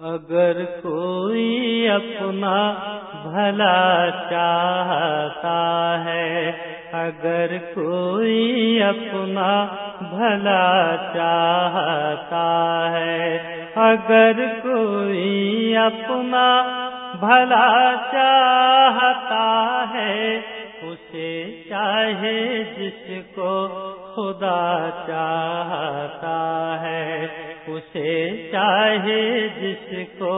اگر کوئی اپنا بھلا چاہتا ہے، اگر کوئی اپنا بھلا چاہتا ہے، اگر کوئی اپنا بھلا چاہتا ہے، اسے چاہے جس کو خدا چاہتا ہے۔ اسے چاہے جس کو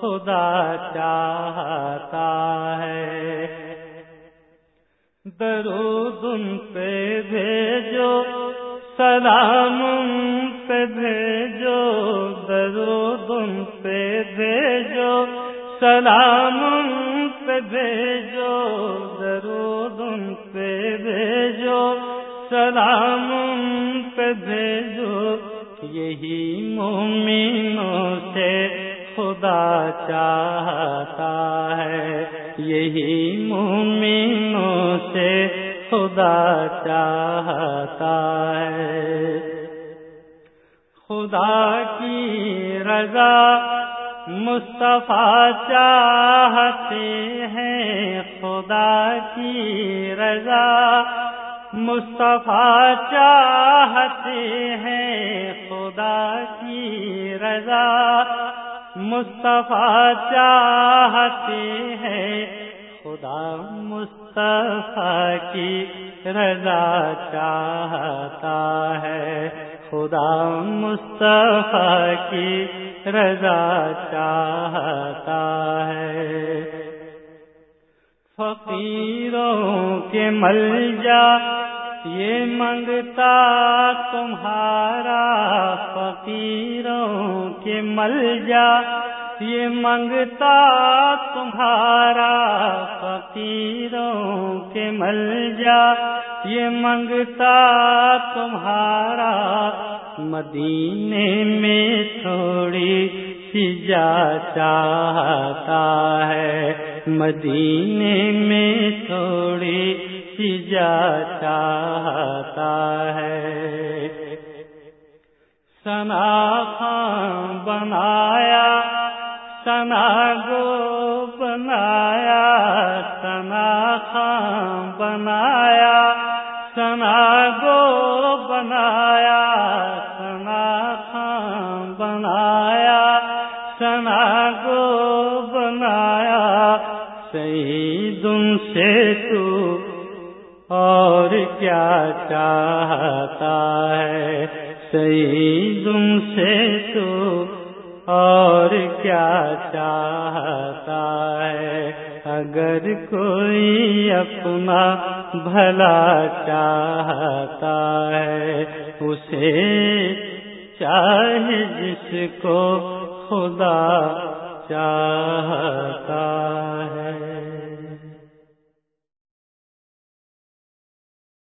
خدا چاہتا ہے۔ درود ان پہ بھیجو، سلام پہ بھیجو، درود ان پہ بھیجو، سلام پہ بھیجو، درود ان پہ بھیجو، سلام پہ بھیجو یہی مومنوں سے خدا چاہتا ہے۔ یہی مومنوں سے خدا چاہتا ہے۔ خدا کی رضا مصطفیٰ چاہتے ہیں۔ خدا کی رضا مصطفیٰ چاہتے ہیں خدا کی رضا۔ مصطفیٰ چاہتے ہیں خدا مصطفیٰ کی رضا چاہتا ہے۔ خدا مصطفیٰ کی رضا چاہتا ہے۔ فقیروں کے مل جا یہ منگتا تمہارا فقیروں کے مل جا۔ یہ منگتا تمہارا فقیروں کے مل جا۔ یہ منگتا تمہارا مدینے میں تھوڑی سی جا چاہتا ہے۔ مدینے میں تھوڑی سی جا چاہتا سنا خان بنایا سنا گو بنایا سنا خان بنایا سنا گو بنایا سنا خان بنایا سنا گو بنایا سعید سے تو اور کیا چاہتا ہے؟ سعید سے تو اور کیا چاہتا ہے؟ اگر کوئی اپنا بھلا چاہتا ہے، اسے چاہے جس کو خدا چاہتا